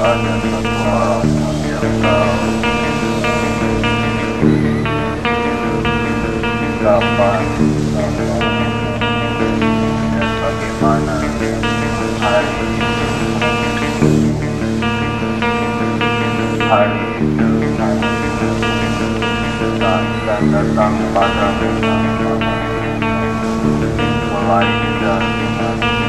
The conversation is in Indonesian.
Kapan dan bagaimana akan datang padamu melainkan